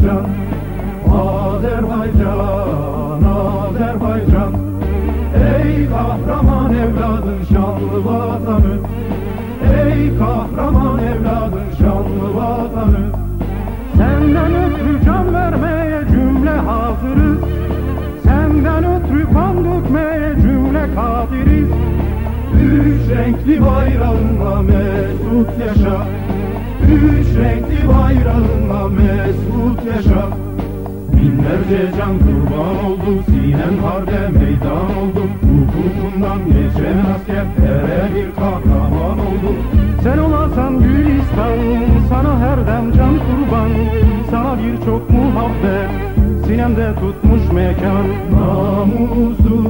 Azerbaycan, Azerbaycan, Azerbaycan. Ey kahraman evladın şanlı vatanı. Ey kahraman evladın şanlı vatanı. Senden ötürü can vermeye cümle hazırız. Senden ötürü kan dökmeye cümle kadiriz. Üç renkli bayrağınla mesut yaşa. Üç renkli bayrağınla mesut yaşa. Binlerce can kurban oldu Sinem harbe meydan oldu Hukukundan geçen asker Tere bir kahraman oldu Sen olasan Gülistan Sana her dem can kurban. Sana birçok muhabbet Sinemde tutmuş mekan. Namusunu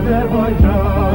Azerbaycan